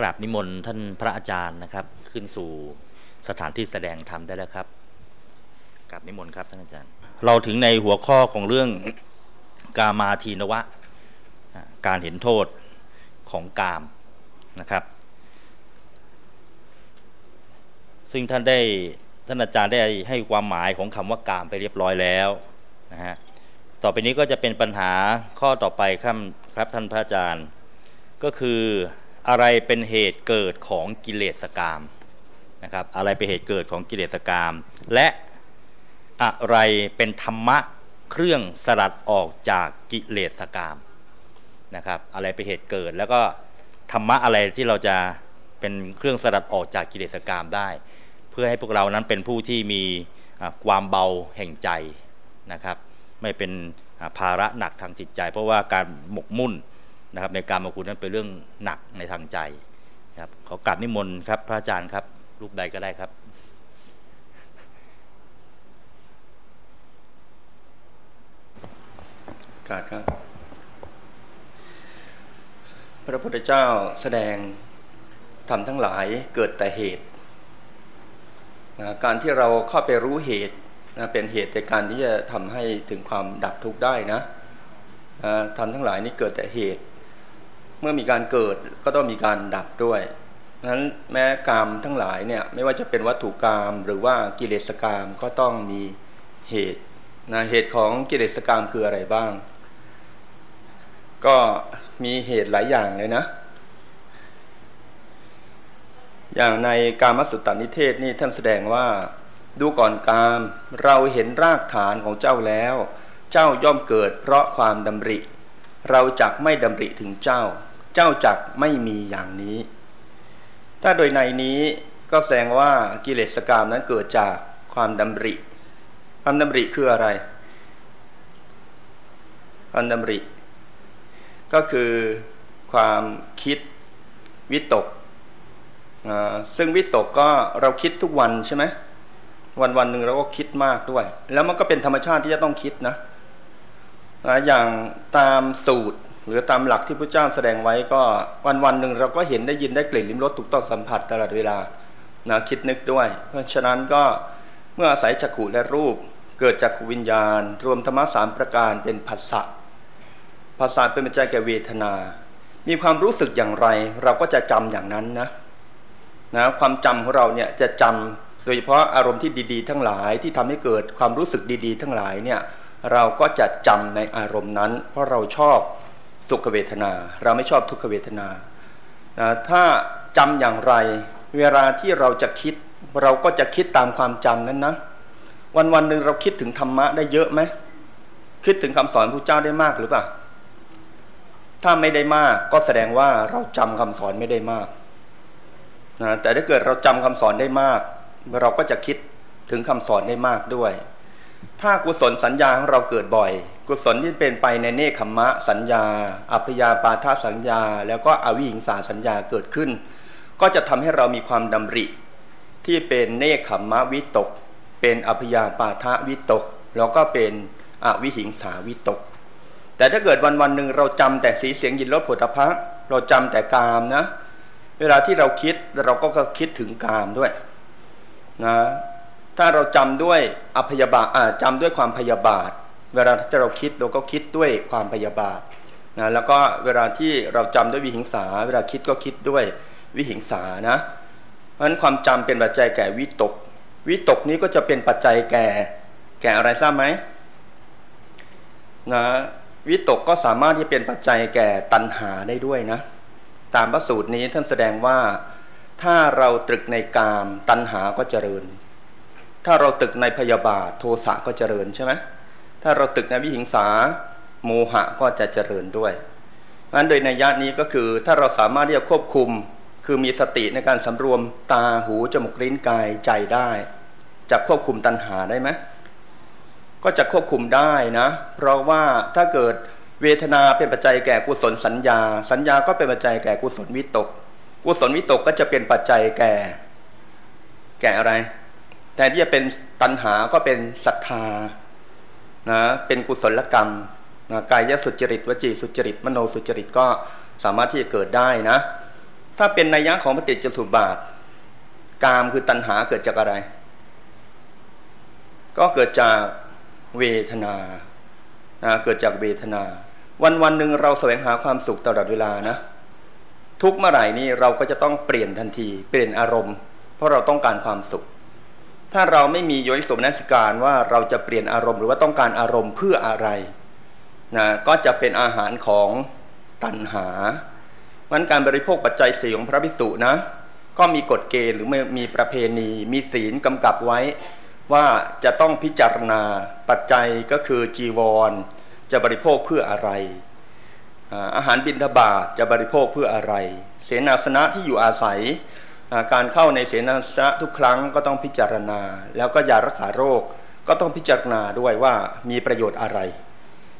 กราบนิมนต์ท่านพระอาจารย์นะครับ ขึ้นสู่สถานที่แสดงธรรมได้แล้วครับกราบนิมนต์ครับท่านอาจารย์ เราถึงในหัวข้อของเรื่องกามาทีนวะ การเห็นโทษของกามนะครับ ซึ่งท่านได้ท่านอาจารย์ได้ให้ความหมายของคำว่ากามไปเรียบร้อยแล้วนะฮะต่อไปนี้ก็จะเป็นปัญหาข้อต่อไปครับครับท่านพระอาจารย์ก็คือ อะไรเป็นเหตุเกิดของกิเลสกรรมนะครับ อะไรเป็นเหตุเกิดของกิเลสกรรมและอะไรเป็นธรรมะเครื่องสลัดออกจากกิเลสกรรมนะครับ อะไรเป็นเหตุเกิดแล้วก็ธรรมะอะไรที่เราจะเป็นเครื่องสลัดออกจากกิเลสกรรมได้ เพื่อให้พวกเรานั้นเป็นผู้ที่มีความเบาแห่งใจนะครับ ไม่เป็นภาระหนักทางจิตใจ เพราะว่าการหมกมุ่น นะครับ ในการมาคุณนั้นเป็นเรื่องหนักในทางใจครับขอกราบนิมนต์ครับ พระอาจารย์ครับ รูปใดก็ได้ครับกาดครับ พระพุทธเจ้าแสดงทำทั้งหลายเกิดแต่เหตุการที่เราเข้าไปรู้เหตุเป็นเหตุในการที่จะทำให้ถึงความดับทุกข์ได้นะทำทั้งหลายนี้เกิดแต่เหตุ เมื่อมีการเกิดก็ต้องมีการดับด้วยนั้นแม้กามทั้งหลายเนี่ยไม่ว่าจะเป็นวัตถุกรรมหรือว่ากิเลสกรรมก็ต้องมีเหตุนะเหตุของกิเลสกรรมคืออะไรบ้าง ก็มีเหตุหลายอย่างเลยนะ อย่างในกามสุตตานิเทศนี่ท่านแสดงว่าดูก่อนกามเราเห็นรากฐานของเจ้าแล้ว เจ้าย่อมเกิดเพราะความดำริ เราจักไม่ดำริถึงเจ้า เจ้าจักไม่มีอย่างนี้ ถ้าโดยในนี้ก็แสดงว่ากิเลสกรรมนั้นเกิดจากความดำริ ความดำริคืออะไร ความดำริ ก็คือความคิดวิตก ซึ่งวิตกก็เราคิดทุกวันใช่ไหมวันวันหนึ่งเราก็คิดมากด้วย แล้วมันก็เป็นธรรมชาติที่จะต้องคิดนะ อย่างตามสูตร หรือตามหลักที่พระเจ้าแสดงไว้ก็วันวันหนึ่งเราก็เห็นได้ยินได้กลิ่นลิ้มรสถูกต้องสัมผัสตลอดเวลานะคิดนึกด้วย เพราะฉะนั้นก็เมื่ออาศัยจักขุและรูป เกิดจากขวิญญาณ รวมธรรมะสามประการเป็นภาษะภาษาเป็นปัจจัยแก่เวทนา มีความรู้สึกอย่างไร เราก็จะจำอย่างนั้นนะนะความจำของเราเนี่ยจะจำโดยเฉพาะอารมณ์ที่ดีๆ ทั้งหลายที่ทำให้เกิดความรู้สึกดีๆ ทั้งหลายเนี่ยเราก็จะจำในอารมณ์นั้น เพราะเราชอบ สุขเวทนา เราไม่ชอบทุกขเวทนานะถ้าจำอย่างไร เวลาที่เราจะคิด เราก็จะคิดตามความจำนั้นนะ วันวันหนึ่งเราคิดถึงธรรมะได้เยอะไหมคิดถึงคำสอนพระเจ้าได้มากหรือเปล่าถ้าไม่ได้มากก็แสดงว่าเราจำคำสอนไม่ได้มากนะแต่ถ้าเกิดเราจำคำสอนได้มาก เราก็จะคิดถึงคำสอนได้มากด้วย ถ้ากุศลสัญญาของเราเกิดบ่อย กุศลที่เป็นไปในเนคขมะสัญญา อัพยาปาทสัญญา แล้วก็อวิหิงสาสัญญาเกิดขึ้น ก็จะทำให้เรามีความดำริ ที่เป็นเนคขมะวิตก เป็นอัพยาปาทวิตก แล้วก็เป็นอวิหิงสาวิตก แต่ถ้าเกิดวันวันหนึ่งเราจำแต่สีเสียงยินรสผลิภัณฑ์เราจำแต่กามนะ เวลาที่เราคิดเราก็คิดถึงกามด้วยนะ ถ้าเราจำด้วยอภยาบาจำด้วยความพยาบาท เวลาที่เราคิดเราก็คิดด้วยความพยาบาทนะแล้วก็เวลาที่เราจำด้วยวิหิงสา เวลาคิดก็คิดด้วยวิหิงสานะเพราะฉะนั้นความจำเป็นปัจจัยแก่วิตก วิตกนี้ก็จะเป็นปัจจัยแก่ แก่อะไรทราบไหมนะวิตกก็สามารถที่เป็นปัจจัยแก่ตัณหาได้ด้วยนะ ตามพระสูตรนี้ท่านแสดงว่าถ้าเราตรึกในกามตัณหาก็เจริญ ถ้าเราตึกในพยาบาทโทสะก็เจริญใช่ไหมถ้าเราตึกในวิหิงสาโมหะก็จะเจริญด้วยงั้นโดยในยะนี้ก็คือถ้าเราสามารถที่จะควบคุมคือมีสติในการสำรวมตาหูจมูกลิ้นกายใจได้ จะควบคุมตัณหาได้ไหมก็จะควบคุมได้นะ เพราะว่าถ้าเกิดเวทนาเป็นปัจจัยแก่กุศลสัญญา สัญญาก็เป็นปัจจัยแก่กุศลวิตก กุศลวิตกก็จะเป็นปัจจัยแก่ แก่อะไร แต่ที่จะเป็นตัณหาก็เป็นศรัทธานะเป็นกุศลกรรมนะกายสุจริตวจีสุจริต มโนสุจริตก็สามารถที่จะเกิดได้นะถ้ถ้าเป็นนัยยะของปฏิจจสุบาท กามคือตัณหาเกิดจากอะไร ก็เกิดจากเวทนานะเกิดจากเวทนา วันวันหนึ่งเราแสวงหาความสุขตลอดเวลานะ ทุกเมื่อไหร่นี้เราก็จะต้องเปลี่ยนทันที เปลี่ยนอารมณ์ เพราะเราต้องการความสุข ถ้าเราไม่มีโยนิสมนสิการว่าเราจะเปลี่ยนอารมณ์หรือว่าต้องการอารมณ์เพื่ออะไรนะก็จะเป็นอาหารของตัณหามันการบริโภคปัจจัยสี่ของพระภิกษุนะ ก็มีกฎเกณฑ์หรือมีประเพณี มีศีลกำกับไว้ ว่าจะต้องพิจารณาปัจจัยก็คือจีวร จะบริโภคเพื่ออะไร อาหารบิณฑบาตจะบริโภคเพื่ออะไร เสนาสนะที่อยู่อาศัย การเข้าในเสนาสนะทุกครั้งก็ต้องพิจารณา แล้วก็ยารักษาโรคก็ต้องพิจารณาด้วยว่ามีประโยชน์อะไร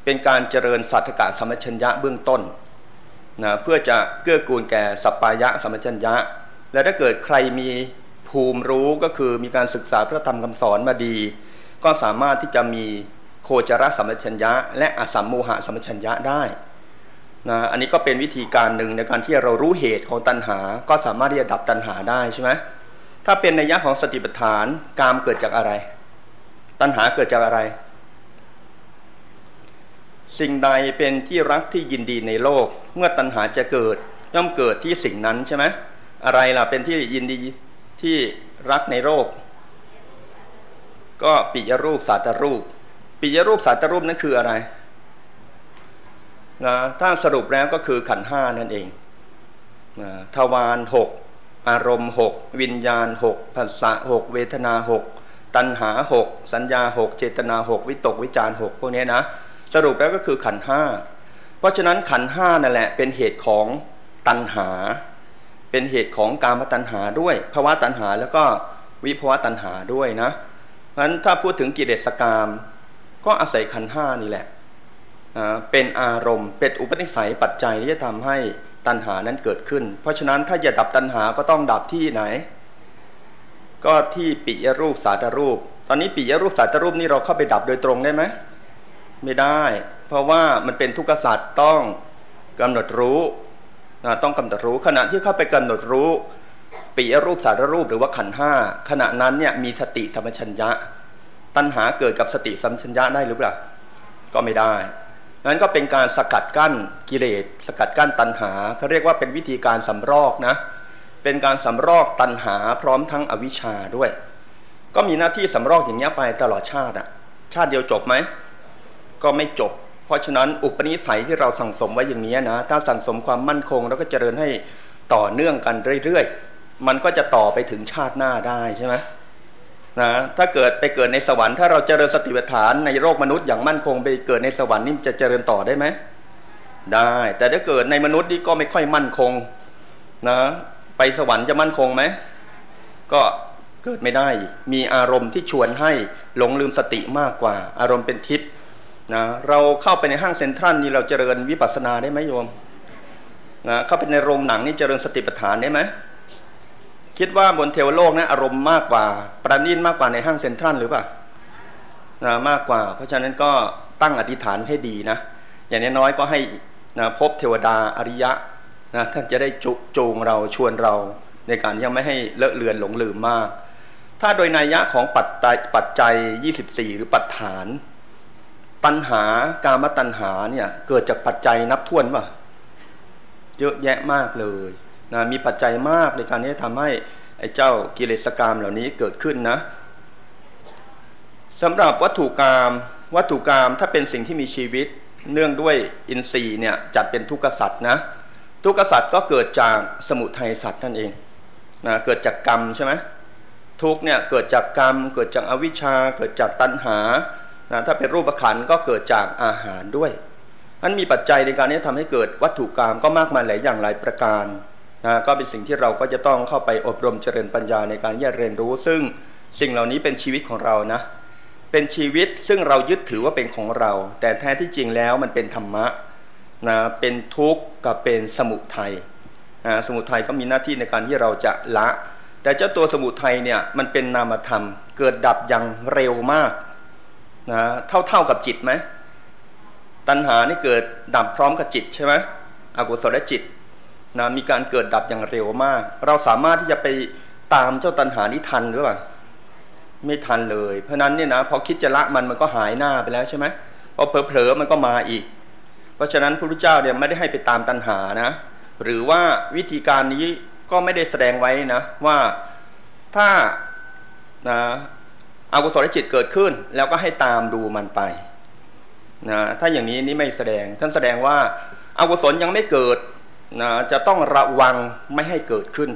เป็นการเจริญสัตกะสมัชัญญะเบื้องต้นนะเพื่อจะเกื้อกูลแก่สัปปายะสมัจัญญะ และถ้าเกิดใครมีภูมิรู้ก็คือมีการศึกษาพระธรรมคำสอนมาดี ก็สามารถที่จะมีโคจรสัมปชัญญะ และอสัมโมหะสัมปชัญญะได้ นะอันนี้ก็เป็นวิธีการหนึ่งในการที่เรารู้เหตุของตัณหา ก็สามารถที่จะดับตัณหาได้ใช่ไหมถ้าเป็นในยะของสติปัฏฐานกามเกิดจากอะไร ตัณหาเกิดจากอะไร สิ่งใดเป็นที่รักที่ยินดีในโลก เมื่อตัณหาจะเกิดย่อมเกิดที่สิ่งนั้นใช่ไหมอะไรล่ะเป็นที่ยินดีที่รักในโลกก็ปิยรูปสัตรูป ปิยรูปสัตรูปนั่นคืออะไร นะถ้าสรุปแล้วก็คือขันห้านั่นเองนะทวารหกอารมณ์หกวิญญาณหกภาษาหกเวทนาหกตัณหาหกสัญญาหกเจตนาหกวิตกวิจารหกพวกนี้นะสรุปแล้วก็คือขันห้าเพราะฉะนั้นขันห้านั่นแหละเป็นเหตุของตัณหา เป็นเหตุของการมตัณหาด้วยภาวะตัณหาแล้วก็วิภาวะตัณหาด้วยนะเพราะฉะนั้นถ้าพูดถึงกิเลสกรรมก็อาศัยขันห้านี่แหละ เป็นอารมณ์ เป็นอุปนิสัยปัจจัยที่จะทำให้ตัณหานั้นเกิดขึ้น เพราะฉะนั้นถ้าจะดับตัณหาก็ต้องดับที่ไหน ก็ที่ปิยรูปสาตรูป ตอนนี้ปิยรูปสาตรูปนี่เราเข้าไปดับโดยตรงได้ไหมไม่ได้ เพราะว่ามันเป็นทุกขสัตว์ต้องกำหนดรู้ต้องกำหนดรู้ขณะที่เข้าไปกำหนดรู้ปีรูปสารรูปหรือว่าขันห้าขณะนั้นเนี่ยมีสติสัมปชัญญะ ตัณหาเกิดกับสติสัมปชัญญะได้หรือเปล่าก็ไม่ได้ นั้นก็เป็นการสกัดกั้นกิเลสสกัดกั้นตัณหาเขาเรียกว่าเป็นวิธีการสำรอกนะเป็นการสำรอกตัณหาพร้อมทั้งอวิชชาด้วย ก็มีหน้าที่สำรอกอย่างนี้ไปตลอดชาติอะชาติเดียวจบไหมก็ไม่จบ เพราะฉะนั้นอุปนิสัยที่เราสั่งสมไว้อย่างนี้นะถ้าสั่งสมความมั่นคง แล้วก็เจริญให้ต่อเนื่องกันเรื่อยๆ มันก็จะต่อไปถึงชาติหน้าได้ใช่ไหม นะถ้าเกิดไปเกิดในสวรรค์ถ้าเราเจริญสติปัฏฐานในโลกมนุษย์อย่างมั่นคงไปเกิดในสวรรค์นี่จะเจริญต่อได้ไหมได้ แต่ถ้าเกิดในมนุษย์นี่ก็ไม่ค่อยมั่นคงนะไปสวรรค์จะมั่นคงไหมก็เกิดไม่ได้มีอารมณ์ที่ชวนให้หลงลืมสติมากกว่า อารมณ์เป็นทิพย์นะเราเข้าไปในห้างเซ็นทรัลนี่เราเจริญวิปัสสนาได้ไหมโยมนะเข้าไปในโรงหนังนี่เจริญสติปัฏฐานได้ไหม คิดว่าบนเทวโลกนะอารมณ์มากกว่า ประณีตมากกว่าในห้างเซ็นทรัลหรือเปล่านะมากกว่า เพราะฉะนั้นก็ตั้งอธิษฐานให้ดีนะ อย่างน้อยก็ให้นะพบเทวดาอริยะนะท่านจะได้จุจูงเราชวนเราในการยังไม่ให้เลอะเลือนหลงลืมมาก ถ้าโดยนัยยะของปัจจัยปัจจัย 24 หรือปัจฐานตัณหาการมตัณหาเนี่ยเกิดจากปัจจัยนับถ้วนป่ะเยอะแยะมากเลย นะมีปัจจัยมากในการที่จะทำให้ไอ้เจ้ากิเลสกรรมเหล่านี้เกิดขึ้นนะสำหรับวัตถุกรรมวัตถุกรรมถ้าเป็นสิ่งที่มีชีวิตเนื่องด้วยอินทรีย์เนี่ยจัดเป็นทุกขสัตว์นะทุกขสัตว์ก็เกิดจากสมุทัยสัตว์นั่นเองนะเกิดจากกรรมใช่ไหมทุกเนี่ยเกิดจากกรรม เกิดจากอวิชชา เกิดจากตัณหานะถ้าเป็นรูปขันก็เกิดจากอาหารด้วยมันมีปัจจัยในการนี้ทำให้เกิดวัตถุกรรมก็มากมายหลายอย่างหลายประการ นะก็เป็นสิ่งที่เราก็จะต้องเข้าไปอบรมเจริญปัญญาในการแยกเรียนรู้ ซึ่งสิ่งเหล่านี้เป็นชีวิตของเรานะเป็นชีวิตซึ่งเรายึดถือว่าเป็นของเรา แต่แท้ที่จริงแล้วมันเป็นธรรมะนะเป็นทุกข์กับเป็นสมุทัยนะสมุทัยก็มีหน้าที่ในการที่เราจะละ แต่เจ้าตัวสมุทัยเนี่ยมันเป็นนามธรรม เกิดดับอย่างเร็วมากนะเท่าเท่ากับจิตไหมตัณหานี่เกิดดับพร้อมกับจิตใช่ไหมอกุศลจิต นะมีการเกิดดับอย่างเร็วมาก เราสามารถที่จะไปตามเจ้าตัณหานี้ทันหรือเปล่าไม่ทันเลย เพราะนั้นเนี่ยนะพอคิดจะละมันมันก็หายหน้าไปแล้วใช่ไหมพอเผลอๆมันก็มาอีก เพราะฉะนั้นพระพุทธเจ้าเนี่ยไม่ได้ให้ไปตามตัณหานะ หรือว่าวิธีการนี้ก็ไม่ได้แสดงไว้นะ ว่าถ้านะอากุศลจิตเกิดขึ้น แล้วก็ให้ตามดูมันไปนะถ้าอย่างนี้นี่ไม่แสดงท่านแสดงว่าอากุศลยังไม่เกิด นะจะต้องระวังไม่ให้เกิดขึ้น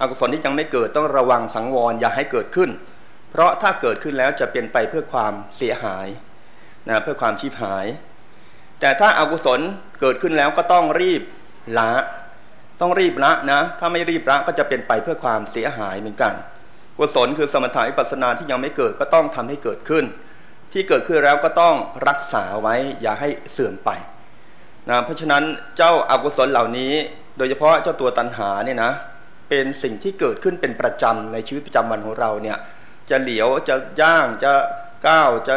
อกุศลที่ยังไม่เกิดต้องระวังสังวรอย่าให้เกิดขึ้น เพราะถ้าเกิดขึ้นแล้วจะเป็นไปเพื่อความเสียหายนะเพื่อความชีพหาย แต่ถ้าอากุศลเกิดขึ้นแล้วก็ต้องรีบละต้องรีบละนะถ้าไม่รีบละก็จะเป็นไปเพื่อความเสียหายเหมือนกัน กุศลคือสมถะวิปัสสนาที่ยังไม่เกิดก็ต้องทำให้เกิดขึ้น ที่เกิดขึ้นแล้วก็ต้องรักษาไว้อย่าให้เสื่อมไป นะเพราะฉะนั้นเจ้าอากุศลเหล่านี้ โดยเฉพาะเจ้าตัวตัณหาเนี่ยนะเป็นสิ่งที่เกิดขึ้นเป็นประจำในชีวิตประจำวันของเราเนี่ยจะเหลียวจะย่างจะก้าวจะ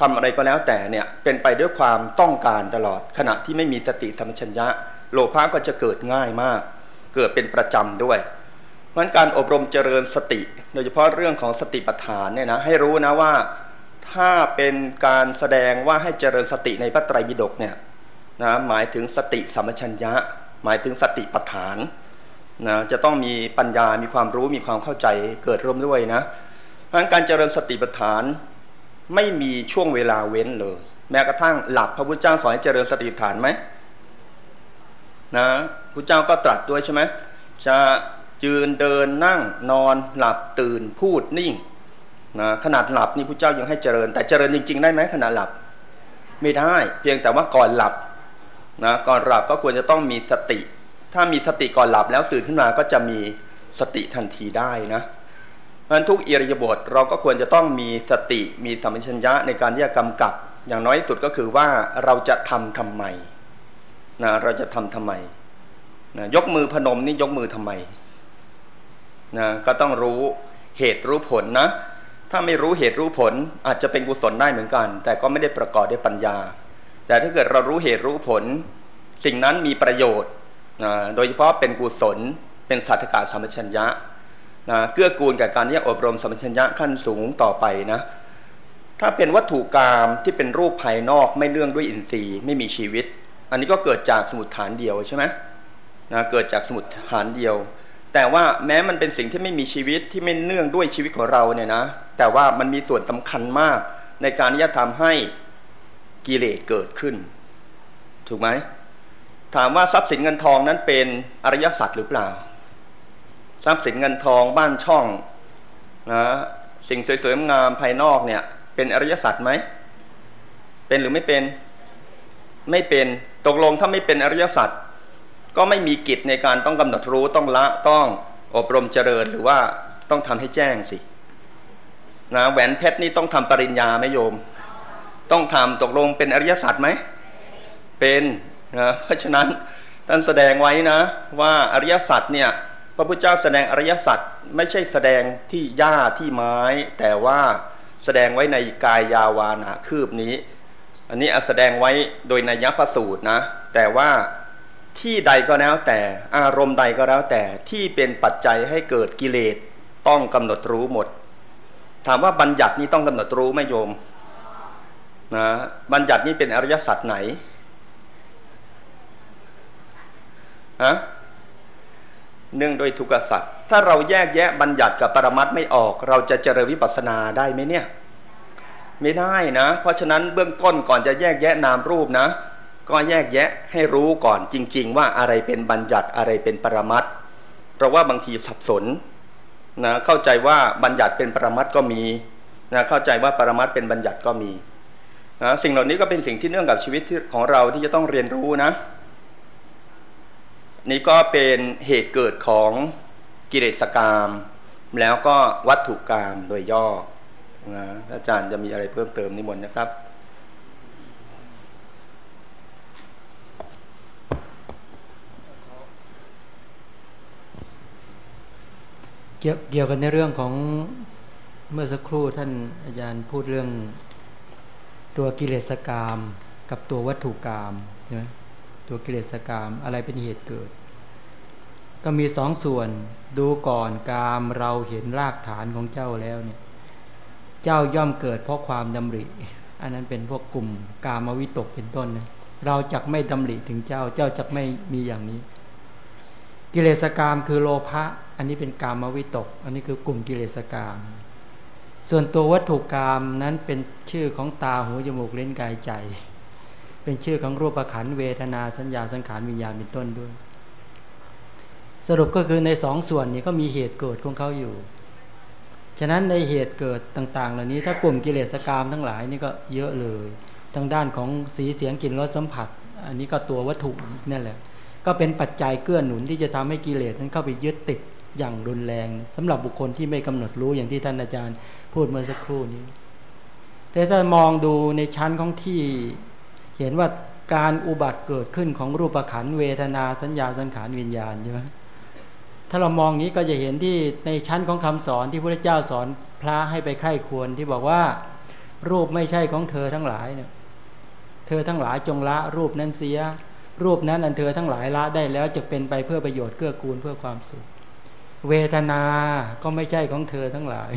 ทำอะไรก็แล้วแต่เนี่ยเป็นไปด้วยความต้องการตลอด ขณะที่ไม่มีสติธรรมชัญญะ โลภะก็จะเกิดง่ายมาก เกิดเป็นประจำด้วยเพราะการอบรมเจริญสติ โดยเฉพาะเรื่องของสติปัฏฐานเนี่ยนะให้รู้นะว่าถ้าเป็นการแสดงว่าให้เจริญสติในพระไตรปิฎกเนี่ย นะหมายถึงสติสัมปชัญญะ หมายถึงสติปัฏฐานนะจะต้องมีปัญญามีความรู้มีความเข้าใจเกิดร่วมด้วยนะเพราะการเจริญสติปัฏฐานไม่มีช่วงเวลาเว้นเลย แม้กระทั่งหลับพระพุทธเจ้าสอนให้เจริญสติปัฏฐานไหมนะพระเจ้าก็ตรัสด้วยใช่ไหมจะยืนเดินนั่งนอนหลับตื่นพูดนิ่งนะขนาดหลับนี่พระเจ้ายังให้เจริญ แต่เจริญจริง ๆ ได้ไหมขณะหลับ ไม่ได้ เพียงแต่ว่าก่อนหลับ นะก่อนหลับก็ควรจะต้องมีสติ ถ้ามีสติก่อนหลับแล้วตื่นขึ้นมาก็จะมีสติทันทีได้นะเพราะทุกอิริยาบถเราก็ควรจะต้องมีสติมีสัมปชัญญะในการที่จะกำกับ อย่างน้อยสุดก็คือว่าเราจะทำทำไมนะเราจะทำทำไมนะยกมือพนมนี่ยกมือทำไมนะก็ต้องรู้เหตุรู้ผลนะ ถ้าไม่รู้เหตุรู้ผลอาจจะเป็นกุศลได้เหมือนกัน แต่ก็ไม่ได้ประกอบด้วยปัญญา แต่ถ้าเกิดเรารู้เหตุรู้ผล สิ่งนั้นมีประโยชน์นะโดยเฉพาะเป็นกุศล เป็นสัตกาสัมปชัญญะนะเกื้อกูลกับการที่อบรมสัมปชัญญะขั้นสูงต่อไปนะถ้าเป็นวัตถุกรรมที่เป็นรูปภายนอกไม่เนื่องด้วยอินทรีย์ไม่มีชีวิต อันนี้ก็เกิดจากสมุดฐานเดียวใช่ไหมนะเกิดจากสมุดฐานเดียว แต่ว่าแม้มันเป็นสิ่งที่ไม่มีชีวิตที่ไม่เนื่องด้วยชีวิตของเราเนี่ยนะแต่ว่ามันมีส่วนสำคัญมากในการที่จะทำให้ กิเลสเกิดขึ้น ถูกไหมถามว่าทรัพย์สินเงินทองนั้นเป็นอริยสัจหรือเปล่า ทรัพย์สินเงินทองบ้านช่องนะสิ่งสวยๆงามภายนอกเนี่ยเป็นอริยสัจไหมเป็นหรือไม่เป็นไม่เป็นตกลงถ้าไม่เป็นอริยสัจก็ไม่มีกิจในการต้องกำหนดรู้ต้องละต้องอบรมเจริญหรือว่าต้องทำให้แจ้งสินะแหวนเพชรนี่ต้องทำปริญญาไหมโยม ต้องทำตกลงเป็นอริยสัจไหมเป็นนะเพราะฉะนั้นท่านแสดงไว้นะว่าอริยสัจเนี่ยพระพุทธเจ้าแสดงอริยสัจไม่ใช่แสดงที่หญ้าที่ไม้ แต่ว่าแสดงไว้ในกายยาวานาคืบนี้ อันนี้แสดงไว้โดยนัยพสูตรนะ แต่ว่าที่ใดก็แล้วแต่อารมณ์ใดก็แล้วแต่ที่เป็นปัจจัยให้เกิดกิเลสต้องกำหนดรู้หมด ถามว่าบัญญัตินี้ต้องกำหนดรู้ไหมโยม นะบัญญัตินี้เป็นอริยสัจไหนฮะเนื่องโดยทุกขสัจถ้าเราแยกแยะบัญญัติกับปรมัตไม่ออก เราจะเจริญวิปัสสนาได้ไหมเนี่ย ไม่ได้นะ เพราะฉะนั้นเบื้องต้นก่อนจะแยกแยะนามรูปนะ ก็แยกแยะให้รู้ก่อนจริง ๆ ว่าอะไรเป็นบัญญัติอะไรเป็นปรมัตเพราะว่าบางทีสับสนนะเข้าใจว่าบัญญัติเป็นปรมัตก็มีนะเข้าใจว่าปรมัตเป็นบัญญัติก็มี นะสิ่งเหล่านี้ก็เป็นสิ่งที่เนื่องกับชีวิตของเราที่จะต้องเรียนรู้นะ นี่ก็เป็นเหตุเกิดของกิเลสกรรมแล้วก็วัตถุกรรมโดยย่อนะอาจารย์จะมีอะไรเพิ่มเติมนิมนต์นะครับเกี่ยวเกี่ยวกันในเรื่องของเมื่อสักครู่ท่านอาจารย์พูดเรื่อง ตัวกิเลสกรรมกับตัววัตถุกรรมใช่ไหมตัวกิเลสกรรมอะไรเป็นเหตุเกิด ก็มีสองส่วนดูก่อนกามเราเห็นรากฐานของเจ้าแล้วเนี่ยเจ้าย่อมเกิดเพราะความดำริ อันนั้นเป็นพวกกลุ่มกามวิตกเป็นต้นนะเราจักไม่ดำริถึงเจ้าเจ้าจักไม่มีอย่างนี้ กิเลสกามคือโลภะอันนี้เป็นกามวิตก อันนี้คือกลุ่มกิเลสกาม ส่วนตัววัตถุกรรมนั้นเป็นชื่อของตาหูจมูกเล่นกายใจ เป็นชื่อของรูปขันเวทนาสัญญาสังขารวิญญาณเป็นต้นด้วย สรุปก็คือในสองส่วนนี้ก็มีเหตุเกิดของเขาอยู่ฉะนั้นในเหตุเกิดต่าง ๆ เหล่านี้ถ้ากลุ่มกิเลสกรรมทั้งหลายนี่ก็เยอะเลยทางด้านของสีเสียงกลิ่นรสสัมผัส อันนี้ก็ตัววัตถุนั่นแหละ ก็เป็นปัจจัยเกื้อหนุนที่จะทำให้กิเลสนั้นเข้าไปยึดติด อย่างรุนแรงสำหรับบุคคลที่ไม่กำหนดรู้อย่างที่ท่านอาจารย์ พูดเมื่อสักครู่นี้ แต่ถ้ามองดูในชั้นของที่ เห็นว่าการอุบัติเกิดขึ้นของรูปขันเวทนาสัญญาสังขารวิญญาณใช่ไหมถ้าเรามองนี้ก็จะเห็นที่ในชั้นของคำสอนที่พระเจ้าสอนพระให้ไปไข้ควรที่บอกว่า รูปไม่ใช่ของเธอทั้งหลายเนี่ยเธอทั้งหลายจงละรูปนั้นเสีย รูปนั้นอันเธอทั้งหลายละได้แล้วจะเป็นไปเพื่อประโยชน์เกื้อกูลเพื่อความสุข เวทนาก็ไม่ใช่ของเธอทั้งหลาย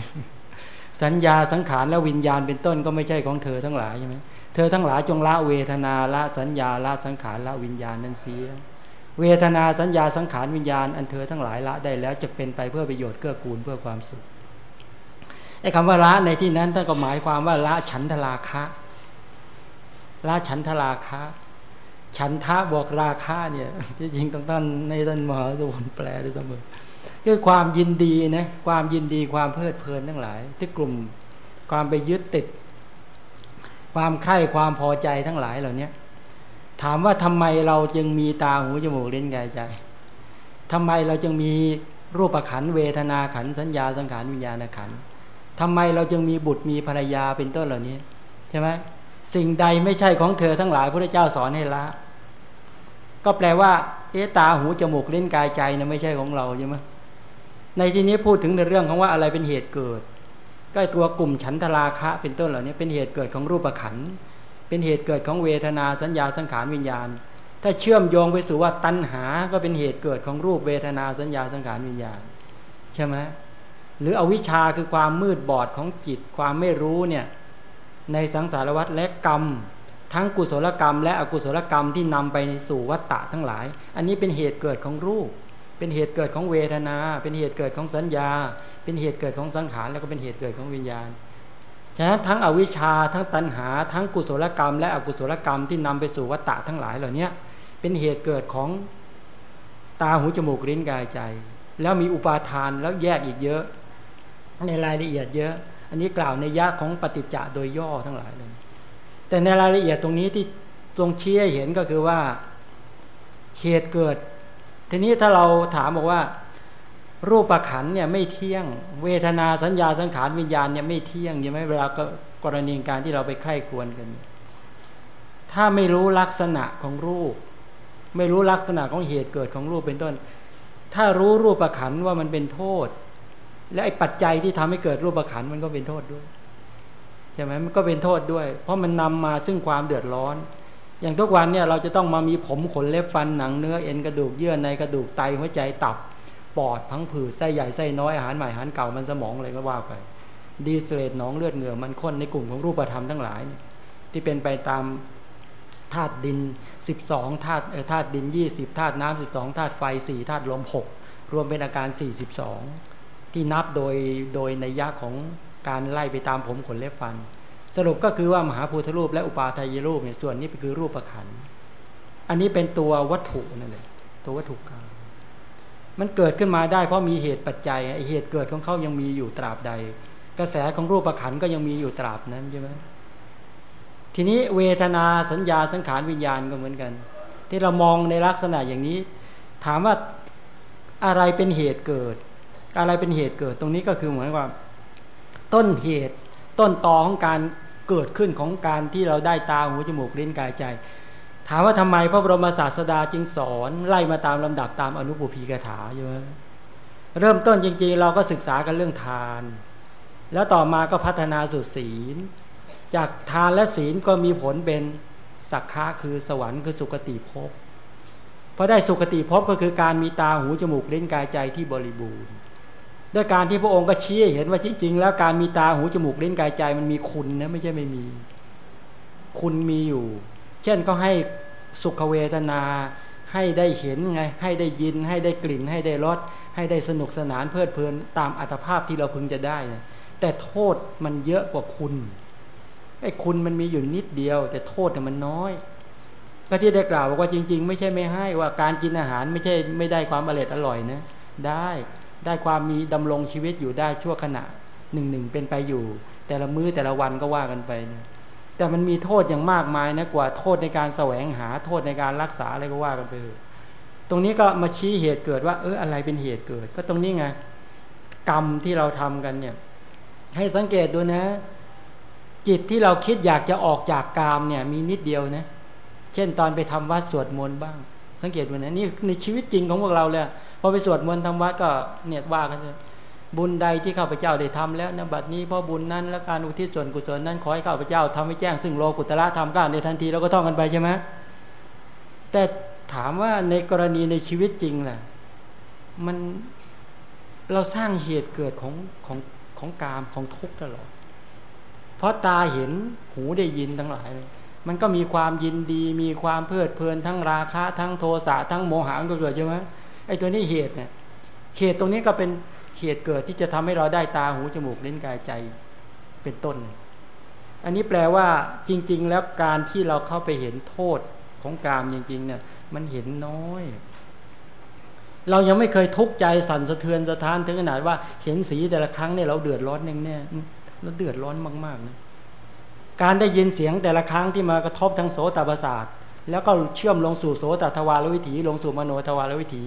สัญญาสังขารและวิญญาณเป็นต้นก็ไม่ใช่ของเธอทั้งหลายใช่ไหมเธอทั้งหลายจงละเวทนาละสัญญาละสังขารละวิญญาณนั้นเสีย เวทนาสัญญาสังขารวิญญาณอันเธอทั้งหลายละได้แล้วจะเป็นไปเพื่อประโยชน์เกื้อกูลเพื่อความสุขไอ้คำว่าละในที่นั้นท่านก็หมายความว่าละฉันทราคะละฉันทราคะ ฉันทะบวกราคะเนี่ยที่จริงต้องท่านในท่านมหาสวรรค์แปลด้วยเสมอ คือความยินดีนะความยินดีความเพลิดเพลินทั้งหลาย ที่กลุ่มความไปยึดติด ความใคร่ความพอใจทั้งหลายเหล่านี้ถามว่าทำไมเราจึงมีตาหูจมูกเล่นกายใจทำไมเราจึงมีรูปขันเวทนาขันสัญญาสังขารวิญญาณขันทำไมเราจึงมีบุตรมีภรรยาเป็นต้นเหล่านี้ใช่ไหมสิ่งใดไม่ใช่ของเธอทั้งหลายพระเจ้าสอนให้ละ ก็แปลว่า เอตาหูจมูกเล่นกายใจนะไม่ใช่ของเราใช่ไหม ในที่นี้พูดถึงในเรื่องของว่าอะไรเป็นเหตุเกิด ก็ตัวกลุ่มฉันทราคะเป็นต้นเหล่านี้เป็นเหตุเกิดของรูปขัน เป็นเหตุเกิดของเวทนาสัญญาสังขารวิญญาณ ถ้าเชื่อมโยงไปสู่ว่าตัณหาก็เป็นเหตุเกิดของรูปเวทนาสัญญาสังขารวิญญาณใช่ไหมหรืออวิชชาคือความมืดบอดของจิตความไม่รู้เนี่ยในสังสารวัฏและกรรม ทั้งกุศลกรรม และอกุศลกรรมที่นำไปสู่วัฏฏะทั้งหลาย อันนี้เป็นเหตุเกิดของรูป เป็นเหตุเกิดของเวทนา เป็นเหตุเกิดของสัญญา เป็นเหตุเกิดของสังขารแล้วก็เป็นเหตุเกิดของวิญญาณฉะนั้นทั้งอวิชชาทั้งตัณหา ทั้งกุศลกรรม และอกุศลกรรมที่นำไปสู่วัฏฏะทั้งหลายเหล่านี้เป็นเหตุเกิดของตาหูจมูกลิ้นกายใจ แล้วมีอุปาทานแล้วแยกอีกเยอะ ในรายละเอียดเยอะ อันนี้กล่าวในยะของปฏิจจะโดยย่อทั้งหลายเลยแต่ในรายละเอียดตรงนี้ที่ทรงเชี้ให้เห็นก็คือว่าเหตุเกิด ทีนี้ถ้าเราถามบอกว่า รูปประขันเนี่ยไม่เที่ยง เวทนาสัญญาสังขารวิญญาณเนี่ยไม่เที่ยงใช่ไหมเวลาก็กรณีการที่เราไปใคร่ควรกัน ถ้าไม่รู้ลักษณะของรูป ไม่รู้ลักษณะของเหตุเกิดของรูปเป็นต้น ถ้ารู้รูปประขันว่ามันเป็นโทษ และไอ้ปัจจัยที่ทำให้เกิดรูปประขันมันก็เป็นโทษด้วยใช่ไหมมันก็เป็นโทษด้วย เพราะมันนำมาซึ่งความเดือดร้อน อย่างทุกวันเนี่ยเราจะต้องมามีผมขนเล็บฟันหนังเนื้อเอ็นกระดูกเยื่อในกระดูกไตหัวใจตับปอดพังผืดไส้ใหญ่ไส้น้อยอาหารใหม่อาหารเก่ามันสมองอะไรก็ว่าไป ดีสเลตน้องเลือดเหงื่อมันข้นในกลุ่มของรูปธรรมทั้งหลาย ที่เป็นไปตามธาตุดิน 12ธาตุธาตุดิน 20ธาตุน้ำ12ธาตุไฟ4ธาตุลม 6 รวมเป็นอาการ 42 ที่นับโดยโดยในยะของการไล่ไปตามผมขนเล็บฟัน สรุปก็คือว่ามหาภูทรูปและอุปาทายรูปเนี่ยส่วนนี้คือรูปประคันอันนี้เป็นตัววัตถุนั่นแหละตัววัตถุกรรมมันเกิดขึ้นมาได้เพราะมีเหตุปัจจัยไอเหตุเกิดของเขายังมีอยู่ตราบใด กระแสของรูปประขันก็ยังมีอยู่ตราบนั้นใช่ไหมทีนี้เวทนาสัญญาสังขารวิญญาณก็เหมือนกัน ที่เรามองในลักษณะอย่างนี้ ถามว่าอะไรเป็นเหตุเกิด อะไรเป็นเหตุเกิดตรงนี้ก็คือเหมือนว่า ต้นเหตุ ต้นตอของการเกิดขึ้นของการที่เราได้ตาหูจมูกลิ้นกายใจ ถามว่าทำไมพระบรมศาสดาจึงสอนไล่มาตามลำดับตามอนุปุพีกถาอยู่เริ่มต้นจริงๆ เราก็ศึกษากันเรื่องทาน แล้วต่อมาก็พัฒนาสู่ศีล จากทานและศีลก็มีผลเป็นสักขะคือสวรรค์คือสุคติภพพอได้สุขติภพก็คือการมีตาหูจมูกเล่นกายใจที่บริบูรณ์ ด้วยการที่พระองค์ก็ชี้เห็นว่าจริง ๆ แล้วการมีตาหูจมูกเล่นกายใจมันมีคุณนะไม่ใช่ไม่มี คุณมีอยู่ เช่นก็ให้สุขเวทนา ให้ได้เห็นไง ให้ได้ยิน ให้ได้กลิ่น ให้ได้รสให้ได้สนุกสนานเพลิดเพลินตามอัตภาพที่เราพึงจะได้ แต่โทษมันเยอะกว่าคุณไอ้คุณมันมีอยู่นิดเดียว แต่โทษมันน้อย ก็ที่ได้กล่าวว่าจริง ๆ ไม่ใช่ไม่ให้ว่าการกินอาหารไม่ใช่ไม่ได้ความอร่อยอร่อยนะได้ ได้ความมีดำรงชีวิตอยู่ได้ชั่วขณะหนึ่งหนึ่งเป็นไปอยู่ แต่ละมื้อแต่ละวันก็ว่ากันไป แต่มันมีโทษอย่างมากมายนะกว่าโทษในการแสวงหาโทษในการรักษาอะไรก็ว่ากันไป ตรงนี้ก็มาชี้เหตุเกิดว่าเอออะไรเป็นเหตุเกิด ก็ตรงนี้ไงกรรมที่เราทำกันเนี่ยให้สังเกตดูนะ จิตที่เราคิดอยากจะออกจากกามเนี่ยมีนิดเดียวนะเช่นตอนไปทำวัดสวดมนต์บ้าง สังเกตดูนะนี่ในชีวิตจริงของพวกเราเลยพอไปสวดมนต์ทำวัดก็เนี่ยว่ากันเลยบุญใดที่ข้าพเจ้าได้ทำแล้วนบัดนี้พราะบุญนั้นและการอุทิศส่วนกุศลนั้นขอให้ข้าพเจ้าทำให้แจ้งซึ่งโลกุตละธรรมก้าในทันทีเราก็ท่องกันไปใช่ไหมแต่ถามว่าในกรณีในชีวิตจริงแหละมันเราสร้างเหตุเกิดของของของกามของทุกข์ตลอดเพราะตาเห็นหูได้ยินทั้งหลายเลย มันก็มีความยินดี มีความเพลิดเพลินทั้งราคะ ทั้งโทสะทั้งโมหะก็เกิดใช่ไหมไอ้ตัวนี้เหตุเนี่ยเหตุตรงนี้ก็เป็นเหตุเกิดที่จะทำให้เราได้ตาหูจมูกลิ้นกายใจเป็นต้น อันนี้แปลว่าจริง ๆ แล้วการที่เราเข้าไปเห็นโทษของกามจริง ๆ เนี่ย มันเห็นน้อย เรายังไม่เคยทุกข์ใจสั่นสะเทือนสะท้านถึงขนาดว่าเห็นสีแต่ละครั้งเนี่ยเราเดือดร้อนแน่ๆเราเดือดร้อนมากๆนะ การได้ยินเสียงแต่ละครั้งที่มากระทบทางโสตประสาทแล้วก็เชื่อมลงสู่โสตทวารวิถี ลงสู่มโนทวารวิถี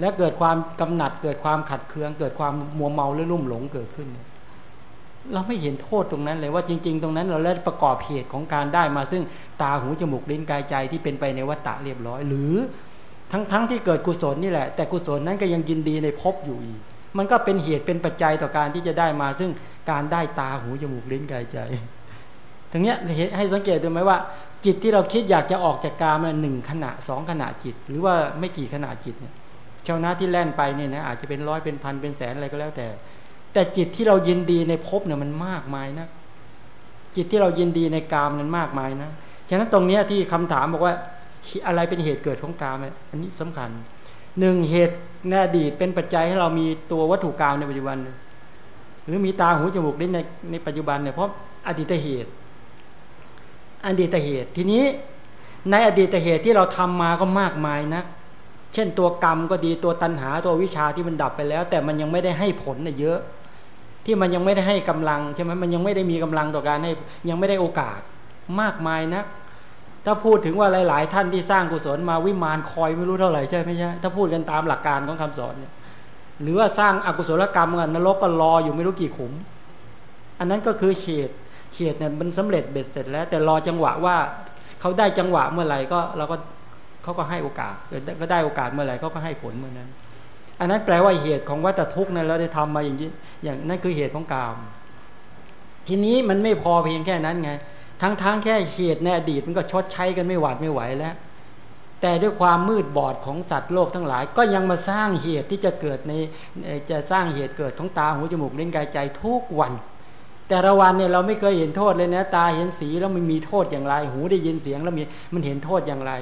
และเกิดความกำหนัด เกิดความขัดเคือง เกิดความมัวเมาหรือลุ่มหลงเกิดขึ้น เราไม่เห็นโทษตรงนั้นเลยว่าจริง ๆ ตรงนั้นเราได้ประกอบเหตุของการได้มา ซึ่งตาหูจมูกลิ้นกายใจที่เป็นไปในวัฏฏะเรียบร้อย หรือทั้งๆทที่เกิดกุศลนี่แหละ แต่กุศลนั้นก็ยังยินดีในภพอยู่อีก มันก็เป็นเหตุเป็นปัจจัยต่อการที่จะได้มา ซึ่งการได้ตาหูจมูกลิ้นกายใจ ถึงเนี้ยให้สังเกตดูไหมว่า จิตที่เราคิดอยากจะออกจากกามหนึ่งขณะสองขณะจิต หรือว่าไม่กี่ขณะจิตเนี่ยชาวนาที่แล่นไปเนี่ยนะอาจจะเป็นร้อยเป็นพันเป็นแสนอะไรก็แล้วแต่ แต่จิตที่เรายินดีในภพเนี่ยมันมากมายนะจิตที่เรายินดีในกามนั้นมากมายนะฉะนั้นตรงนี้ที่คำถามบอกว่าอะไรเป็นเหตุเกิดของกามอันนี้สำคัญหนึ่งเหตุในอดีตเป็นปัจจัยให้เรามีตัววัตถุกรรมในปัจจุบัน หรือมีตาหูจมูกลิ้ในในปัจจุบันเนี่ยเพราะอดีตเหตุ อดีตเหตุ ทีนี้ในอดีตเหตุที่เราทำมาก็มากมายนะเช่นตัวกรรมก็ดีตัวตัณหาตัววิชาที่มันดับไปแล้ว แต่มันยังไม่ได้ให้ผลเยอะ ที่มันยังไม่ได้ให้กำลังใช่ไหมมันยังไม่ได้มีกำลังต่อการให้ยังไม่ได้โอกาสมากมายนะถ้าพูดถึงว่าหลาย ๆ ท่านที่สร้างกุศลมาวิมานคอยไม่รู้เท่าไหร่ใช่ไหมใช่ถ้าพูดกันตามหลักการของคำสอนเนี่ยหรือว่าสร้างอากุศลกรรมกันนรกก็รออยู่ไม่รู้กี่ขุม อันนั้นก็คือเขต เขตเนี่ยมันสำเร็จเบ็ดเสร็จแล้ว แต่รอจังหวะว่าเขาได้จังหวะเมื่อไหร่ก็เราก็เขาก็ให้โอกาสก็ได้โอกาสเมื่อไหร่เขาก็ให้ผลเมื่อนั้น อันนั้นแปลว่าเหตุของวัฏทุกข์นั้นเราได้ทำมาอย่างนี้อย่างนั้นคือเหตุของกาม ทีนี้มันไม่พอเพียงแค่นั้นไงทั้งๆงแค่เหตุในอดีตมันก็ชดใช้กันไม่หวาดไม่ไหวแล้ว แต่ด้วยความมืดบอดของสัตว์โลกทั้งหลาย ก็ยังมาสร้างเหตุที่จะเกิดในจะสร้างเหตุเกิดของตาหูจมูกลิ้นกายใจทุกวัน แต่ละวันเนี่ยเราไม่เคยเห็นโทษเลยนะตาเห็นสีแล้วมันมีโทษอย่างไร หูได้ยินเสียงแล้วมีมันเห็นโทษอย่างไร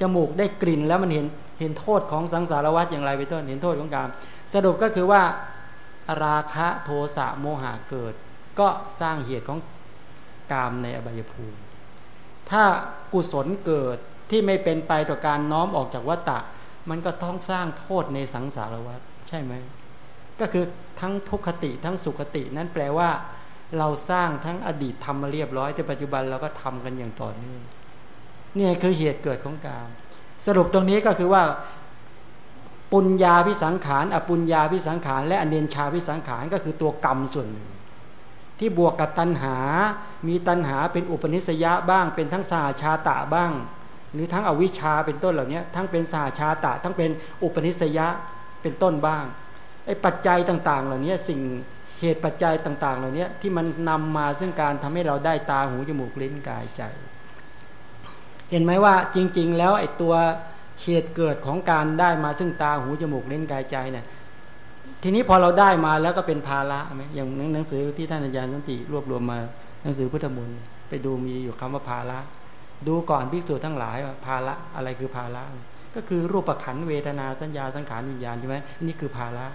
จมูกได้กลิ่นแล้วมันเห็นเห็นโทษของสังสารวัฏอย่างไรไปต้นเห็นโทษของกามสรุปก็คือว่าราคะโทสะโมหะเกิด ก็สร้างเหตุของกามในอบายภูมิ ถ้ากุศลเกิดที่ไม่เป็นไปต่อการน้อมออกจากวัฏฏะมันก็ต้องสร้างโทษในสังสารวัฏใช่ไหมก็คือทั้งทุกขติทั้งสุขตินั้นแปลว่า เราสร้างทั้งอดีตทำมาเรียบร้อย แต่ปัจจุบันเราก็ทำกันอย่างต่อเนื่องนี่คือเหตุเกิดของกาม สรุปตรงนี้ก็คือว่า ปุญญาพิสังขารอปุญญาพิสังขาร และอเนนชาพิสังขารก็คือตัวกรรมส่วนหนึ่ง ที่บวกกับตัณหา มีตัณหาเป็นอุปนิสยะบ้าง เป็นทั้งสาชาตะบ้าง หรือทั้งอวิชชาเป็นต้นเหล่านี้ทั้งเป็นสาชาตะ ทั้งเป็นอุปนิสยะเป็นต้นบ้างไอ้ปัจจัยต่าง ๆ เหล่านี้สิ่ง เหตุปัจจัยต่าง ๆ เหล่านี้ที่มันนำมาซึ่งการทำให้เราได้ตาหูจมูกลิ้นกายใจ เห็นไหมว่าจริง ๆ แล้วไอ้ตัวเหตุเกิดของการได้มาซึ่งตาหูจมูกเล่นกายใจเนี่ยทีนี้พอเราได้มาแล้วก็เป็นภาระไหมอย่างหนังสือที่ท่านอาจารย์สันติรวบรวมมาหนังสือพุทธมนต์ไปดูมีอยู่คำว่าภาระ ดูก่อนภิกษุทั้งหลายว่าภาระอะไรคือภาระ ก็คือรูปขันเวทนาสัญญาสังขารวิญญาณใช่ไหมนี่คือภาระ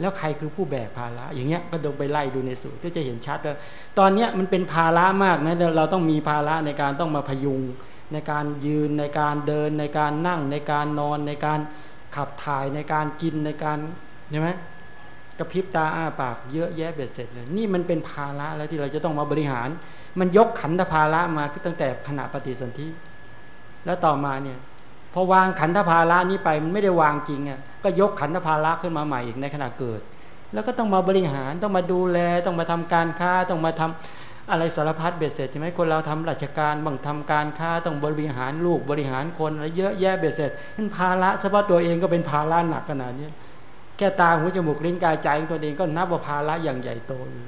แล้วใครคือผู้แบกภาระอย่างเงี้ยก็ดงไปไล่ดูในสูตรก็จะเห็นชัดว่าตอนเนี้ยมันเป็นภาระมากนะเราต้องมีภาระในการต้องมาพยุง ในการยืนในการเดินในการนั่งในการนอนในการขับถ่ายในการกินในการใช่ไหมกระพริบตาอ้าปากเยอะแยะเบ็ดเสร็จเลยนี่มันเป็นภาระแล้วที่เราจะต้องมาบริหาร มันยกขันธภาระมาตั้งแต่ขณะปฏิสนธิแล้วต่อมาเนี่ยพอวางขันธภาระนี้ไปมันไม่ได้วางจริงอะ ก็ยกขันธภาระขึ้นมาใหม่อีกในขณะเกิด แล้วก็ต้องมาบริหารต้องมาดูแลต้องมาทำการค้าต้องมาทำอะไรสารพัดเบ็ดเสร็จใช่ไหมคนเราทำราชการบางทำการค้าต้องบริหารลูกบริหารคนอะไรเยอะแยะเบ็ดเสร็จนั่นภาระเฉพาะตัวเองก็เป็นภาระหนักขนาดนี้แค่ตาหูจมูกลิ้นกายใจตัวเองก็นับว่าภาระอย่างใหญ่โตอยู่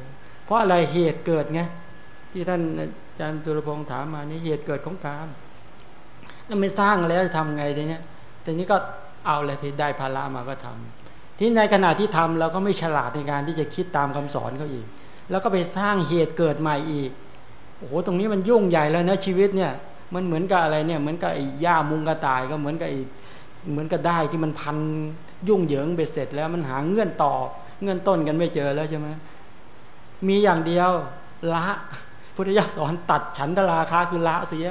เพราะอะไรเหตุเกิดไงที่ท่านอาจารย์สุรพงศ์ถามมานี่เหตุเกิดของกามแล้วไม่สร้างแล้วทำไงทีเนี้ยทีนี้ก็ เอาเลยที่ได้ภาระมาก็ทำที่ในขณะที่ทำเราก็ไม่ฉลาดในการที่จะคิดตามคำสอนเขาอีก แล้วก็ไปสร้างเหตุเกิดใหม่อีกโอ้โหตรงนี้มันยุ่งใหญ่แล้วนะชีวิตเนี่ยมันเหมือนกับอะไรเนี่ยเหมือนกับไอ้หญ้ามุงกระต่ายก็เหมือนกับไอ้เหมือนกับได้ที่มันพันยุ่งเหยิงเบ็ดเสร็จแล้วมันหาเงื่อนต่อเงื่อนต้นกันไม่เจอแล้วใช่ไหมมีอย่างเดียวละพุทธิยถาสอนตัดฉันทราคาคือละเสีย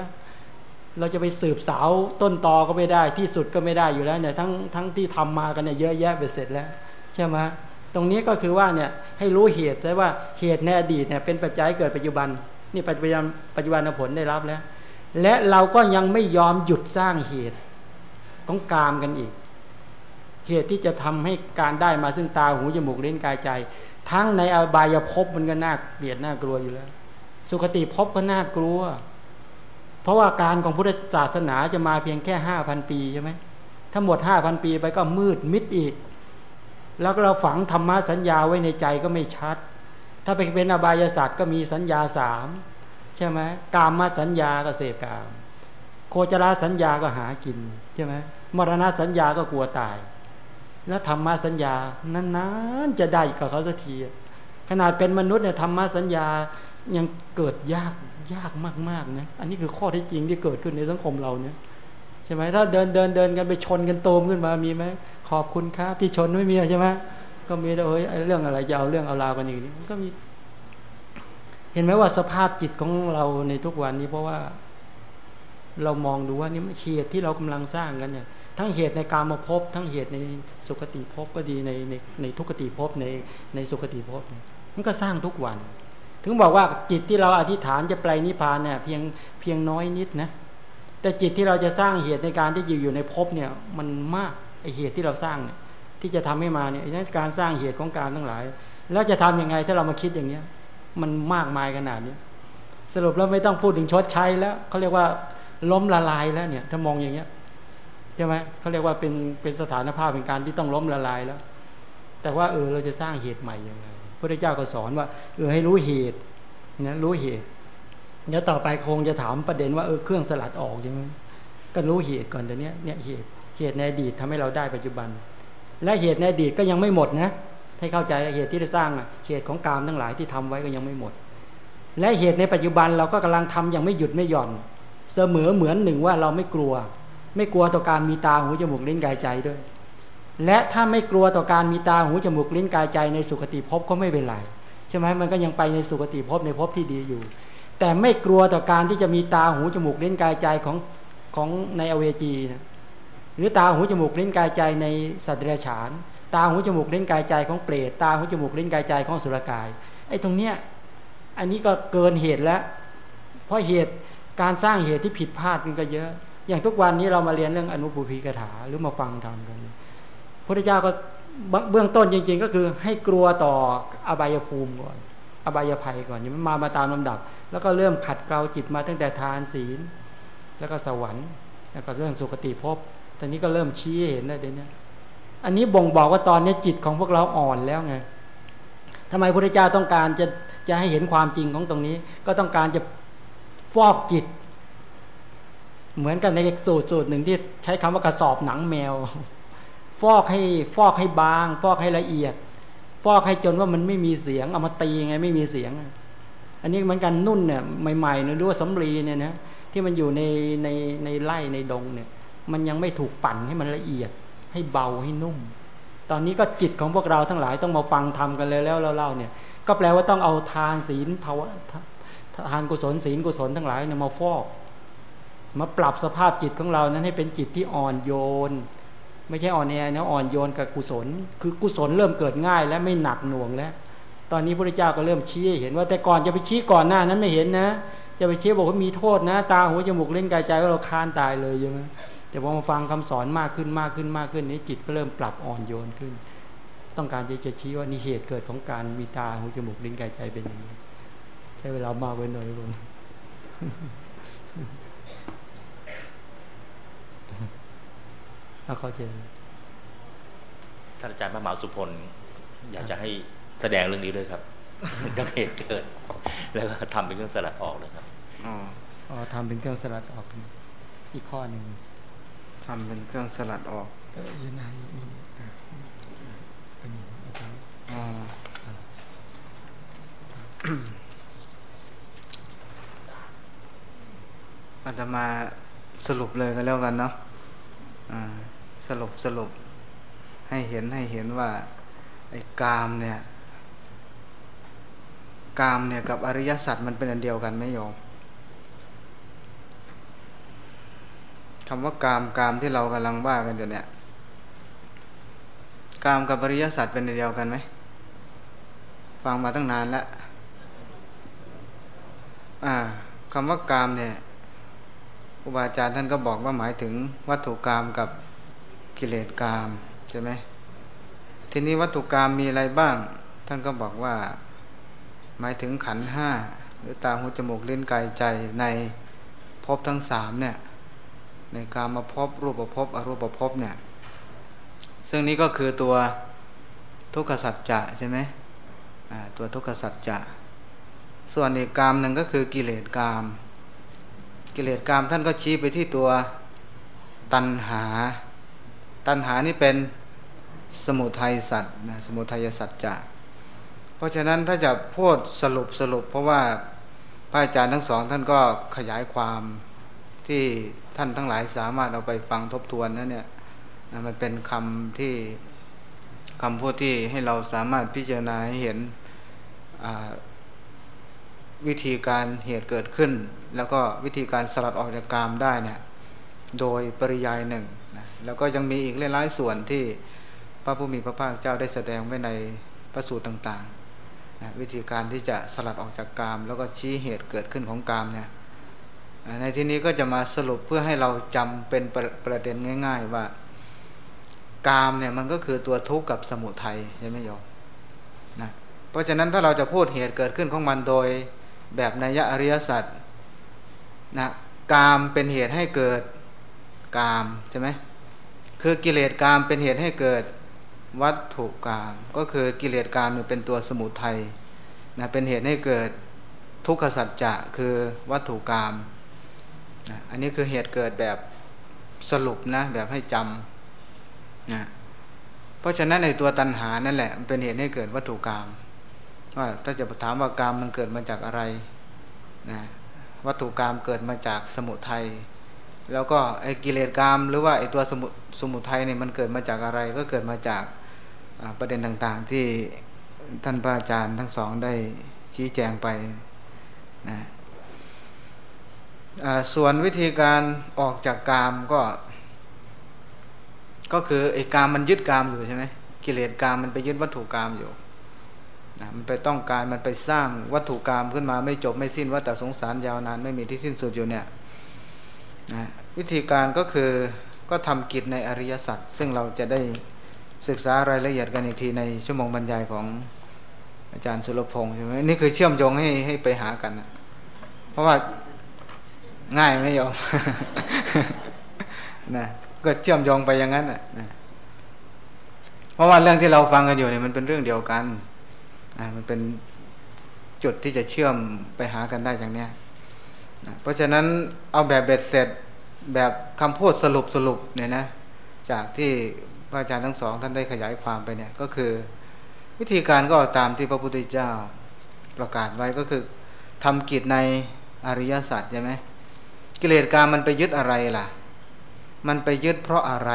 เราจะไปสืบสาวต้นตอก็ไม่ได้ที่สุดก็ไม่ได้อยู่แล้วเนี่ยทั้งทั้งที่ทำมากันเนี่ยเยอะแยะไปเสร็จแล้วใช่ไหมตรงนี้ก็คือว่าเนี่ยให้รู้เหตุได้ว่าเหตุในอดีตเนี่ยเป็นปัจจัยเกิดปัจจุบัน นี่ปัจจุบันปัจจุบันผลได้รับแล้ว และเราก็ยังไม่ยอมหยุดสร้างเหตุของกามกันอีก เหตุที่จะทำให้การได้มาซึ่งตาหูจมูกเล่นกายใจ ทั้งในอบายภพมันก็น่าเกลียดน่ากลัวอยู่แล้ว สุคติภพก็น่ากลัว เพราะว่าการของพุทธศาสนาจะมาเพียงแค่ห้าพันปีใช่ไหมถ้าหมดห้าพันปีไปก็มืดมิดอีก แล้วเราฝังธรรมะสัญญาไว้ในใจก็ไม่ชัด ถ้าไปเป็นอบายศาสตร์ก็มีสัญญาสามใช่ไหมกามมาสัญญาก็เสพกาม โคจรสัญญาก็หากินใช่ไหมมรณะสัญญาก็กลัวตาย แล้วธรรมะสัญญานานๆจะได้กับเขาสักทีขนาดเป็นมนุษย์เนี่ยธรรมะสัญญา ยังเกิดยากยากมากๆนะอันนี้คือข้อที่จริงที่เกิดขึ้นในสังคมเราเนี่ยใช่ไหมถ้าเดินเดินเดินกันไปชนกันโตมขึ้นมามีไหมขอบคุณครับที่ชนไม่มีใช่ไหมก็มีแต่เอ้ยเรื่องอะไรจะเอาเรื่องเอาราวกันอีกนี่ก็มี เห็นไหมว่าสภาพจิตของเราในทุกวันนี้เพราะว่า เรามองดูว่านี่เหตุที่เรากำลังสร้างกันเนี่ย ทั้งเหตุในการมาพบทั้งเหตุในสุคติภพก็ดีในในในทุกติภพในในสุคติภพมันก็สร้างทุกวัน ถึงบอกว่าจิตที่เราอธิษฐานจะไปนิพพานเนี่ยเพียงเพียงน้อยนิดนะแต่จิตที่เราจะสร้างเหตุในการที่อยู่อยู่ในภพเนี่ยมันมากไอเหตุที่เราสร้างเนี่ยที่จะทำให้มาเนี่ยนั่นการสร้างเหตุของการทั้งหลาย แล้วจะทํำยังไงถ้าเรามาคิดอย่างเนี้ย มันมากมายขนาดนี้สรุปแล้วไม่ต้องพูดถึงชดใช้แล้วเขาเรียกว่าล้มละลายแล้วเนี่ยถ้ามองอย่างเงี้ยใช่ไหมเขาเรียกว่าเป็นเป็นสถานภาพเป็นการที่ต้องล้มละลายแล้ว แต่ว่าเออเราจะสร้างเหตุใหม่ยังไง พระเจ้าก็สอนว่า เออให้รู้เหตุนะรู้เหตุเดี๋ยวต่อไปคงจะถามประเด็นว่าเออเครื่องสลัดออกอย่างนี้ก็รู้เหตุก่อนแต่เนี้ยเนี่ยเหตุเหตุในอดีตทำให้เราได้ปัจจุบัน และเหตุในอดีตก็ยังไม่หมดนะให้เข้าใจเหตุที่ได้สร้างเหตุของกามทั้งหลายที่ทำไว้ก็ยังไม่หมด และเหตุในปัจจุบันเราก็กำลังทำอย่างไม่หยุดไม่หย่อน เสมอเหมือนหนึ่งว่าเราไม่กลัว ไม่กลัวต่อการมีตาหูจมูกลิ้นกายใจด้วย และถ้าไม่กลัวต่อการมีตาหูจมูกลิ้นกายใจในสุคติภพก็ไม่เป็นไรใช่ไหมมันก็ยังไปในสุคติภพในภพที่ดีอยู่ แต่ไม่กลัวต่อการที่จะมีตาหูจมูกลิ้นกายใจของของในอเวจีนะหรือตาหูจมูกลิ้นกายใจในสัตว์เดรัจฉาน ตาหูจมูกลิ้นกายใจของเปรตตาหูจมูกลิ้นกายใจของสุรกายไอ้ตรงเนี้ยอันนี้ก็เกินเหตุแล้ว เพราะเหตุการสร้างเหตุที่ผิดพลาดมันก็เยอะ อย่างทุกวันนี้เรามาเรียนเรื่องอนุปูพีกถาหรือมาฟังธรรมกัน พุทธเจ้าก็เบื้องต้นจริง ๆ ก็คือให้กลัวต่ออบายภูมิก่อน อบายภัยก่อนอย่ามันมามาตามลำดับ แล้วก็เริ่มขัดเกลาจิตมาตั้งแต่ทานศีล แล้วก็สวรรค์ แล้วก็เรื่องสุคติภพตอนนี้ก็เริ่มชี้เห็นได้เดี๋ยวนี้อันนี้บ่งบอกว่าตอนนี้จิตของพวกเราอ่อนแล้วไงทำไมพระเจ้าต้องการจะจะให้เห็นความจริงของตรงนี้ ก็ต้องการจะฟอกจิต เหมือนกันในสูตรสูตรหนึ่งที่ใช้คำว่ากระสอบหนังแมว ฟอกให้ฟอกให้บาง ฟอกให้ละเอียด ฟอกให้จนว่ามันไม่มีเสียงเอามาตีไงไม่มีเสียง อันนี้เหมือนกันนุ่นเนี่ยใหม่ๆเนี่ยดูว่าสำลีเนี่ยนะที่มันอยู่ในในในไร่ในดงเนี่ย มันยังไม่ถูกปั่นให้มันละเอียด ให้เบาให้นุ่ม ตอนนี้ก็จิตของพวกเราทั้งหลายต้องมาฟังทำกันเลยแล้วเล่าเนี่ย ก็แปลว่าต้องเอาทานศีลภาวะทานกุศลศีลกุศลทั้งหลายเนี่ยมาฟอก มาปรับสภาพจิตของเรานั้นให้เป็นจิตที่อ่อนโยน ไม่ใช่อ่อนแอนะอ่อนโยนกับกุศล คือกุศลเริ่มเกิดง่ายและไม่หนักหน่วงแล้ว ตอนนี้พระเจ้าก็เริ่มชี้เห็นว่าแต่ก่อนจะไปชี้ก่อนหน้านั้นไม่เห็นนะ จะไปชี้บอกว่ามีโทษนะ ตาหูจมูกเล่นกายใจว่าเราคานตายเลยใช่ไหมแต่พอมาฟังคำสอนมากขึ้นมากขึ้นมากขึ้นนี้จิตก็เริ่มปรับอ่อนโยนขึ้น ต้องการจะจะชี้ว่านี่เหตุเกิดของการมีตาหูจมูกลิ้นกายใจเป็นอย่างนี้ ใช้เวลามากไปหน่อยผม เอาเข้าใจท่านอาจารย์พระมหาสุพลอยากจะให้แสดงเรื่องนี้ด้วยครับดังเหตุเกิด แล้วก็ทำเป็นเครื่องสลัดออกเลยครับอ๋อทำเป็นเครื่องสลัดออก อีกข้อหนึ่งทำเป็นเครื่องสลัดออกเอออยู่ในนี่อ๋ออาจจะมาสรุปเลยกันแล้วกันเนาะ สรุปสรุป ให้เห็นให้เห็นว่า ไอ้กามเนี่ย กามเนี่ยกับอริยสัจมันเป็นอันเดียวกันไหมโยมคำว่ากามกามที่เรากำลังว่ากันอยู่เนี่ยกามกับอริยสัจเป็นอันเดียวกันไหมฟังมาตั้งนานแล้วคำว่ากามเนี่ยครูบาอาจารย์ท่านก็บอกว่าหมายถึงวัตถุกรรมกับ กิเลสกรรมใช่ไหมทีนี้วัตถุกรรมมีอะไรบ้าง ท่านก็บอกว่า หมายถึงขันห้าหรือตาหูจมูกลิ้นกายใจในภพทั้งสามเนี่ย ในการมาพบรูปภพอรูปภพเนี่ย ซึ่งนี้ก็คือตัวทุกขสัจจะใช่ไหมตัวทุกขสัจจะส่วนอีกกรรมหนึ่งก็คือกิเลสกรรมกิเลสกรรมท่านก็ชี้ไปที่ตัวตัณหา ตัณหานี่เป็นสมุทัยสัตว์นะสมุทัยสัตว์จะเพราะฉะนั้นถ้าจะพูดสรุปสรุป เพราะว่าพระอาจารย์ทั้งสองท่านก็ขยายความที่ท่านทั้งหลายสามารถเอาไปฟังทบทวนนั่นเนี่ยมันเป็นคำที่คำพูดที่ให้เราสามารถพิจารณาให้เห็นวิธีการเหตุเกิดขึ้น แล้วก็วิธีการสลัดออกจากกามได้เนี่ยโดยปริยายหนึ่ง แล้วก็ยังมีอีกหลายๆส่วนที่พระผู้มีพระภาคเจ้าได้แสดงไว้ในพระสูตรต่างๆนะวิธีการที่จะสลัดออกจากกาม แล้วก็ชี้เหตุเกิดขึ้นของกามเนี่ยในที่นี้ก็จะมาสรุปเพื่อให้เราจำเป็นประประเด็นง่าย ๆ ว่ากามเนี่ยมันก็คือตัวทุกข์กับสมุทัยใช่ไหมโยมนะเพราะฉะนั้นถ้าเราจะพูดเหตุเกิดขึ้นของมันโดยแบบนัยอริยสัจนะกามเป็นเหตุให้เกิดกามใช่ไหม คือกิเลสกามเป็นเหตุให้เกิดวัตถุกาม ก็คือกิเลสกามเป็นตัวสมุทัยนะเป็นเหตุให้เกิดทุกขสัจจะคือวัตถุกามนะอันนี้คือเหตุเกิดแบบสรุปนะแบบให้จำนะเพราะฉะนั้นในตัวตัณหานั่นแหละมันเป็นเหตุให้เกิดวัตถุกรรมว่าถ้าจะถามว่ากรรมมันเกิดมาจากอะไรนะวัตถุกรรมเกิดมาจากสมุทัย แล้วก็ไอ้กิเลสกรรม หรือว่าไอ้ตัวสมุสมุทัยเนี่ยมันเกิดมาจากอะไรก็เกิดมาจากประเด็นต่างๆที่ท่านพระอาจารย์ทั้งสองได้ชี้แจงไปนะส่วนวิธีการออกจากกามก็ ก็คือไอ้กามมันยึดกามอยู่ใช่ไหมกิเลสกามมันไปยึดวัตถุกามอยู่นะมันไปต้องการมันไปสร้างวัตถุกรรมขึ้นมาไม่จบไม่สิ้นวัฏสงสารยาวนานไม่มีที่สิ้นสุดอยู่เนี่ย นะวิธีการก็คือก็ทำกิจในอริยสัจซึ่งเราจะได้ศึกษารายละเอียดกันอีกทีในชั่วโมงบรรยายของอาจารย์สุรพงศ์ใช่ไหมนี่คือเชื่อมโยงให้ให้ไปหากันนะเพราะว่าง่ายไม่ยอมนะก็เชื่อมโยงไปอย่างนั้นนะเพราะว่าเรื่องที่เราฟังกันอยู่เนี่ยมันเป็นเรื่องเดียวกันมันเป็นจุดที่จะเชื่อมไปหากันได้อย่างเนี้ย เพราะฉะนั้นเอาแบบเบ็ดเสร็จแบบคำพูดสรุปสรุปเนี่ยนะจากที่พระอาจารย์ทั้งสองท่านได้ขยายความไปเนี่ยก็คือ วิธีการก็ตามที่พระพุทธเจ้าประกาศไว้ก็คือทำกิจในอริยสัจใช่ไหมกิเลสการมันไปยึดอะไรล่ะ มันไปยึดเพราะอะไร